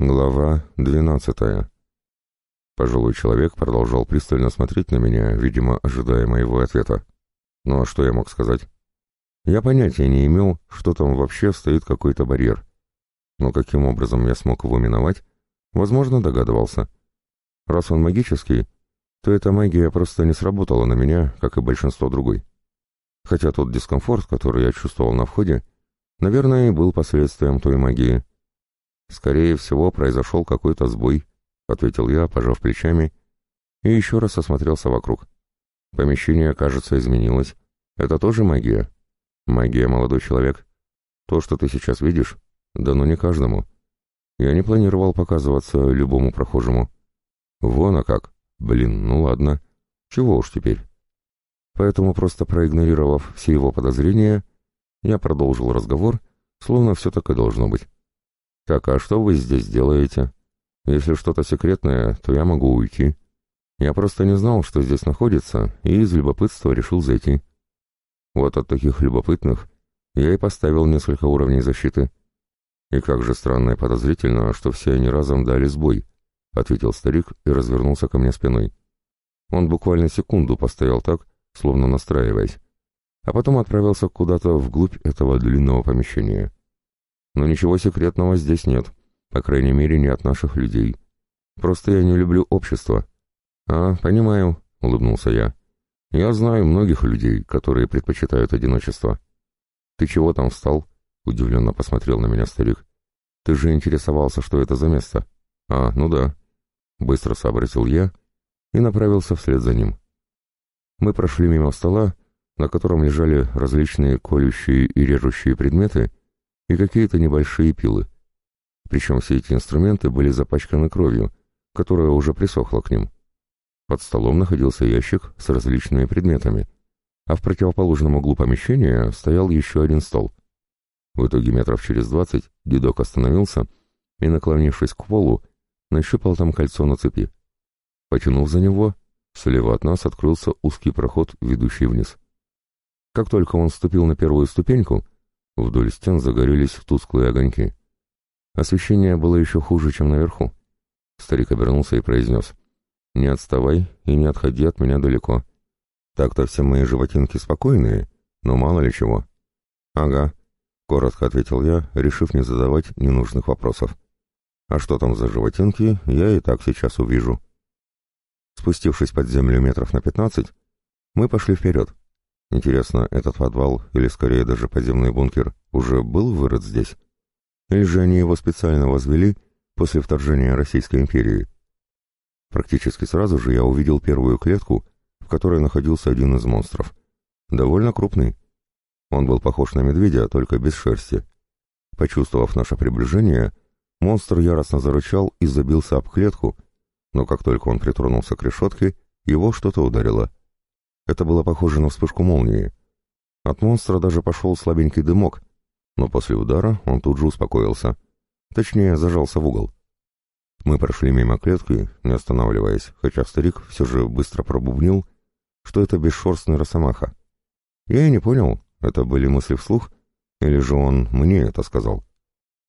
Глава двенадцатая. Пожилой человек продолжал пристально смотреть на меня, видимо, ожидая моего ответа. Ну а что я мог сказать? Я понятия не имел, что там вообще стоит какой-то барьер. Но каким образом я смог его миновать, возможно, догадывался. Раз он магический, то эта магия просто не сработала на меня, как и большинство другой. Хотя тот дискомфорт, который я чувствовал на входе, наверное, был последствием той магии. «Скорее всего, произошел какой-то сбой», — ответил я, пожав плечами, и еще раз осмотрелся вокруг. Помещение, кажется, изменилось. Это тоже магия? Магия, молодой человек. То, что ты сейчас видишь, дано не каждому. Я не планировал показываться любому прохожему. Вон, а как. Блин, ну ладно. Чего уж теперь. Поэтому, просто проигнорировав все его подозрения, я продолжил разговор, словно все так и должно быть. «Так, а что вы здесь делаете? Если что-то секретное, то я могу уйти. Я просто не знал, что здесь находится, и из любопытства решил зайти. Вот от таких любопытных я и поставил несколько уровней защиты. И как же странно и подозрительно, что все они разом дали сбой», — ответил старик и развернулся ко мне спиной. Он буквально секунду постоял так, словно настраиваясь, а потом отправился куда-то вглубь этого длинного помещения. Но ничего секретного здесь нет, по крайней мере, не от наших людей. Просто я не люблю общество. А, понимаю, улыбнулся я. Я знаю многих людей, которые предпочитают одиночество. Ты чего там встал? Удивленно посмотрел на меня старик. Ты же интересовался, что это за место. А, ну да. Быстро сообразил я и направился вслед за ним. Мы прошли мимо стола, на котором лежали различные колющие и режущие предметы, и какие-то небольшие пилы. Причем все эти инструменты были запачканы кровью, которая уже присохла к ним. Под столом находился ящик с различными предметами, а в противоположном углу помещения стоял еще один стол. В итоге метров через двадцать дедок остановился и, наклонившись к полу, нащупал там кольцо на цепи. Потянув за него, слева от нас открылся узкий проход, ведущий вниз. Как только он вступил на первую ступеньку, Вдоль стен загорелись тусклые огоньки. Освещение было еще хуже, чем наверху. Старик обернулся и произнес. «Не отставай и не отходи от меня далеко. Так-то все мои животинки спокойные, но мало ли чего». «Ага», — коротко ответил я, решив не задавать ненужных вопросов. «А что там за животинки, я и так сейчас увижу». Спустившись под землю метров на пятнадцать, мы пошли вперед. Интересно, этот подвал, или скорее даже подземный бункер, уже был вырод здесь? Или же они его специально возвели после вторжения Российской империи? Практически сразу же я увидел первую клетку, в которой находился один из монстров. Довольно крупный. Он был похож на медведя, только без шерсти. Почувствовав наше приближение, монстр яростно зарычал и забился об клетку, но как только он притронулся к решетке, его что-то ударило — это было похоже на вспышку молнии. От монстра даже пошел слабенький дымок, но после удара он тут же успокоился. Точнее, зажался в угол. Мы прошли мимо клетки, не останавливаясь, хотя старик все же быстро пробубнил, что это бесшерстный росомаха. Я и не понял, это были мысли вслух, или же он мне это сказал.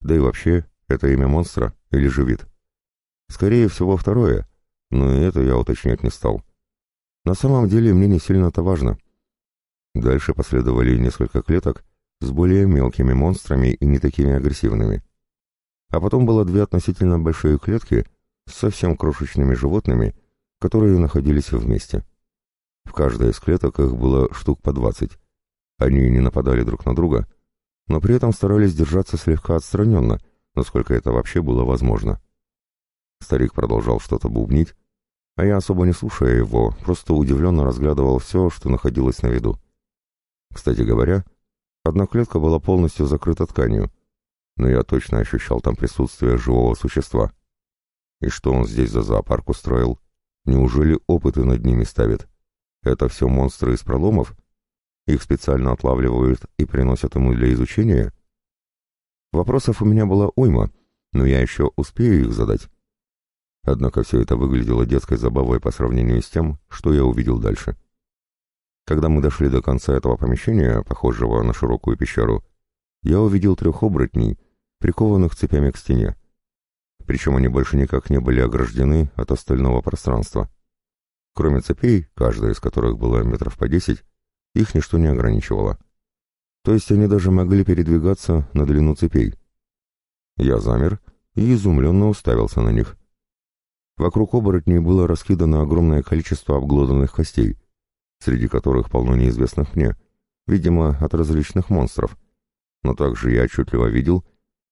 Да и вообще, это имя монстра или же вид? Скорее всего, второе, но и это я уточнять не стал. На самом деле мне не сильно-то важно. Дальше последовали несколько клеток с более мелкими монстрами и не такими агрессивными. А потом было две относительно большие клетки с совсем крошечными животными, которые находились вместе. В каждой из клеток их было штук по двадцать. Они не нападали друг на друга, но при этом старались держаться слегка отстраненно, насколько это вообще было возможно. Старик продолжал что-то бубнить, а я, особо не слушая его, просто удивленно разглядывал все, что находилось на виду. Кстати говоря, одна клетка была полностью закрыта тканью, но я точно ощущал там присутствие живого существа. И что он здесь за зоопарк устроил? Неужели опыты над ними ставит? Это все монстры из проломов? Их специально отлавливают и приносят ему для изучения? Вопросов у меня была уйма, но я еще успею их задать. Однако все это выглядело детской забавой по сравнению с тем, что я увидел дальше. Когда мы дошли до конца этого помещения, похожего на широкую пещеру, я увидел трех оборотней, прикованных цепями к стене. причем они больше никак не были ограждены от остального пространства. Кроме цепей, каждая из которых была метров по десять, их ничто не ограничивало. То есть они даже могли передвигаться на длину цепей. Я замер и изумленно уставился на них. Вокруг оборотней было раскидано огромное количество обглоданных костей, среди которых полно неизвестных мне, видимо, от различных монстров. Но также я отчетливо видел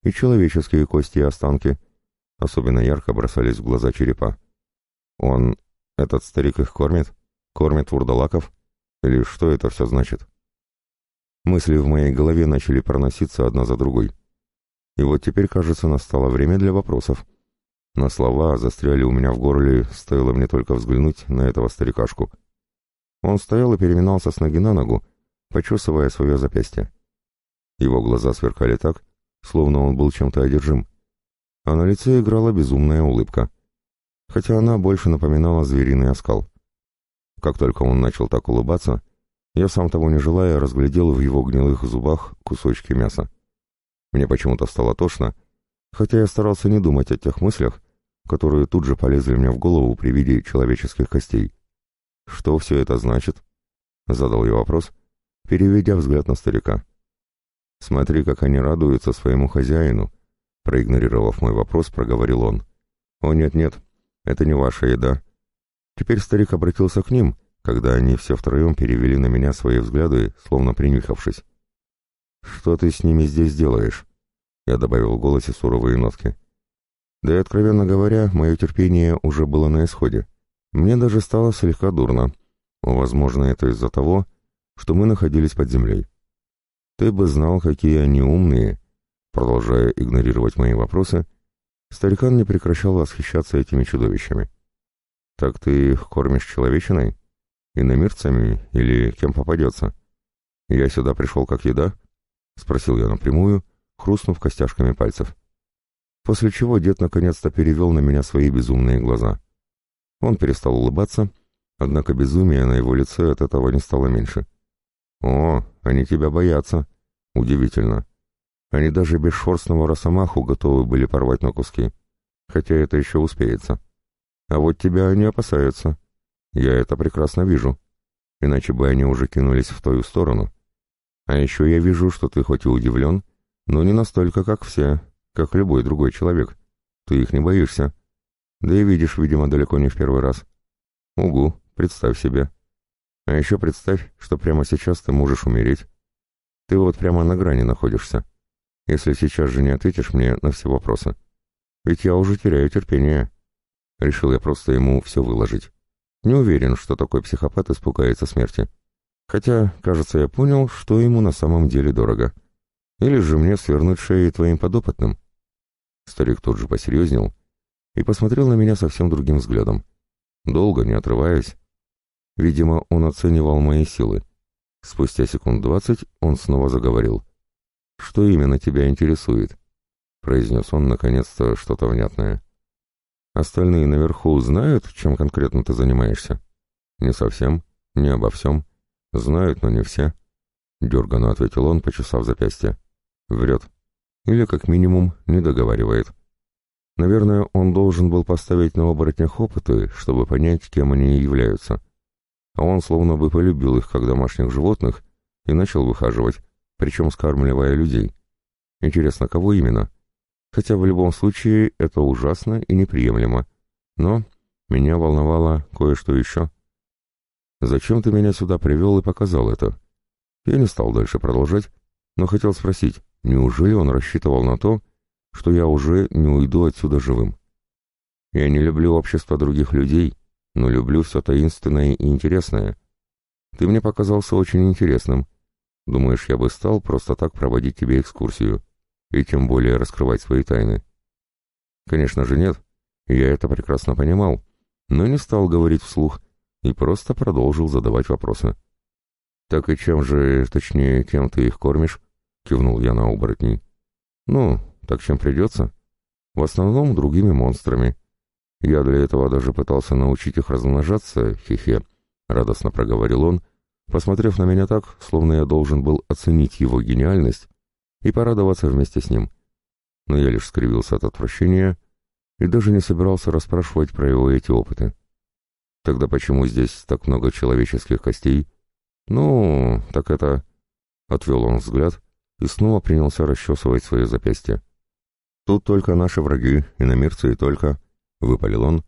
и человеческие кости и останки. Особенно ярко бросались в глаза черепа. Он, этот старик их кормит? Кормит вурдалаков? Или что это все значит? Мысли в моей голове начали проноситься одна за другой. И вот теперь, кажется, настало время для вопросов. На слова застряли у меня в горле, стоило мне только взглянуть на этого старикашку. Он стоял и переминался с ноги на ногу, почесывая свое запястье. Его глаза сверкали так, словно он был чем-то одержим, а на лице играла безумная улыбка, хотя она больше напоминала звериный оскал. Как только он начал так улыбаться, я сам того не желая разглядел в его гнилых зубах кусочки мяса. Мне почему-то стало тошно, хотя я старался не думать о тех мыслях, которые тут же полезли мне в голову при виде человеческих костей. «Что все это значит?» — задал я вопрос, переведя взгляд на старика. «Смотри, как они радуются своему хозяину», — проигнорировав мой вопрос, проговорил он. «О, нет-нет, это не ваша еда». Теперь старик обратился к ним, когда они все втроем перевели на меня свои взгляды, словно принюхавшись. «Что ты с ними здесь делаешь?» Я добавил в голосе суровые нотки. Да и, откровенно говоря, мое терпение уже было на исходе. Мне даже стало слегка дурно. Возможно, это из-за того, что мы находились под землей. Ты бы знал, какие они умные. Продолжая игнорировать мои вопросы, старикан не прекращал восхищаться этими чудовищами. Так ты их кормишь человечиной? Иномирцами или кем попадется? Я сюда пришел как еда? Спросил я напрямую, хрустнув костяшками пальцев. После чего дед наконец-то перевел на меня свои безумные глаза. Он перестал улыбаться, однако безумие на его лице от этого не стало меньше. «О, они тебя боятся!» «Удивительно. Они даже без шерстного росомаху готовы были порвать на куски. Хотя это еще успеется. А вот тебя они опасаются. Я это прекрасно вижу. Иначе бы они уже кинулись в твою сторону. А еще я вижу, что ты хоть и удивлен, но не настолько, как все, как любой другой человек. Ты их не боишься. Да и видишь, видимо, далеко не в первый раз. Угу, представь себе. А еще представь, что прямо сейчас ты можешь умереть. Ты вот прямо на грани находишься. Если сейчас же не ответишь мне на все вопросы. Ведь я уже теряю терпение. Решил я просто ему все выложить. Не уверен, что такой психопат испугается смерти. Хотя, кажется, я понял, что ему на самом деле дорого. Или же мне свернуть шею твоим подопытным. Старик тут же посерьезнел и посмотрел на меня совсем другим взглядом. Долго, не отрываясь. Видимо, он оценивал мои силы. Спустя секунд двадцать он снова заговорил. «Что именно тебя интересует?» — произнес он наконец-то что-то внятное. «Остальные наверху знают, чем конкретно ты занимаешься?» «Не совсем, не обо всем. Знают, но не все», — дерганно ответил он, почесав запястье. Врет. Или, как минимум, не договаривает. Наверное, он должен был поставить на оборотнях опыты, чтобы понять, кем они являются. А он словно бы полюбил их как домашних животных и начал выхаживать, причем скармливая людей. Интересно, кого именно? Хотя в любом случае это ужасно и неприемлемо. Но меня волновало кое-что еще. Зачем ты меня сюда привел и показал это? Я не стал дальше продолжать, но хотел спросить, Неужели он рассчитывал на то, что я уже не уйду отсюда живым? Я не люблю общество других людей, но люблю все таинственное и интересное. Ты мне показался очень интересным. Думаешь, я бы стал просто так проводить тебе экскурсию и тем более раскрывать свои тайны? Конечно же нет, я это прекрасно понимал, но не стал говорить вслух и просто продолжил задавать вопросы. Так и чем же, точнее, кем ты их кормишь? — кивнул я на оборотней. «Ну, так чем придется. В основном другими монстрами. Я для этого даже пытался научить их размножаться, хе-хе», — радостно проговорил он, посмотрев на меня так, словно я должен был оценить его гениальность и порадоваться вместе с ним. Но я лишь скривился от отвращения и даже не собирался расспрашивать про его эти опыты. Тогда почему здесь так много человеческих костей? Ну, так это... Отвел он взгляд и снова принялся расчесывать свое запястье. Тут только наши враги, иномирцы и только... Выпалил он.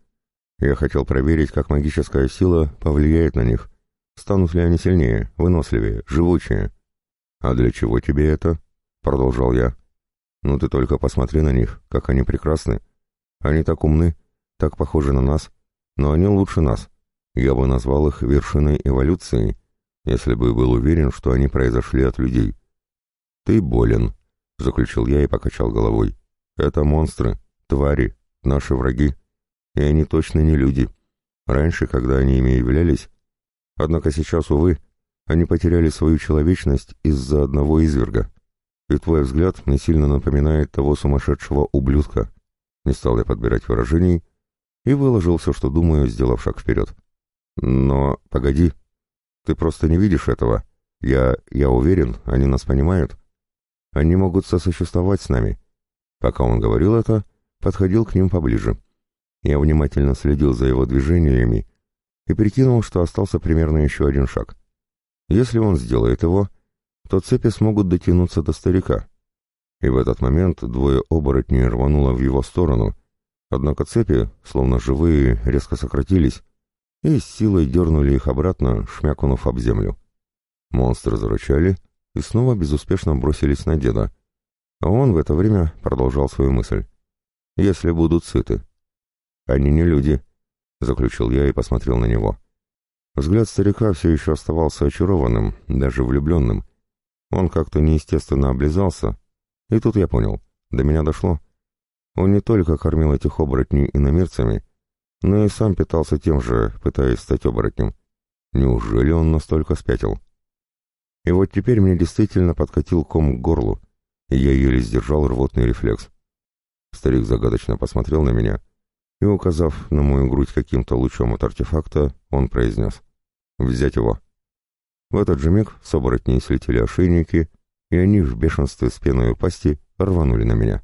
Я хотел проверить, как магическая сила повлияет на них. Станут ли они сильнее, выносливее, живучее. А для чего тебе это? Продолжал я. Ну ты только посмотри на них, как они прекрасны. Они так умны, так похожи на нас, но они лучше нас. Я бы назвал их вершиной эволюции, если бы был уверен, что они произошли от людей. «Ты болен», — заключил я и покачал головой. «Это монстры, твари, наши враги. И они точно не люди. Раньше, когда они ими являлись. Однако сейчас, увы, они потеряли свою человечность из-за одного изверга. И твой взгляд мне сильно напоминает того сумасшедшего ублюдка. Не стал я подбирать выражений и выложил все, что думаю, сделав шаг вперед. Но, погоди, ты просто не видишь этого. Я... я уверен, они нас понимают. Они могут сосуществовать с нами. Пока он говорил это, подходил к ним поближе. Я внимательно следил за его движениями и прикинул, что остался примерно еще один шаг. Если он сделает его, то цепи смогут дотянуться до старика. И в этот момент двое оборотней рвануло в его сторону, однако цепи, словно живые, резко сократились и с силой дернули их обратно, шмякнув об землю. Монстры зарычали и снова безуспешно бросились на деда, а он в это время продолжал свою мысль. «Если будут сыты». «Они не люди», — заключил я и посмотрел на него. Взгляд старика все еще оставался очарованным, даже влюбленным. Он как-то неестественно облизался, и тут я понял, до меня дошло. Он не только кормил этих оборотней иномерцами, но и сам питался тем же, пытаясь стать оборотнем. Неужели он настолько спятил? И вот теперь мне действительно подкатил ком к горлу, и я еле сдержал рвотный рефлекс. Старик загадочно посмотрел на меня — и, указав на мою грудь каким-то лучом от артефакта, он произнес «Взять его». В этот же миг с оборотней слетели ошейники, и они в бешенстве с пеной у пасти рванули на меня.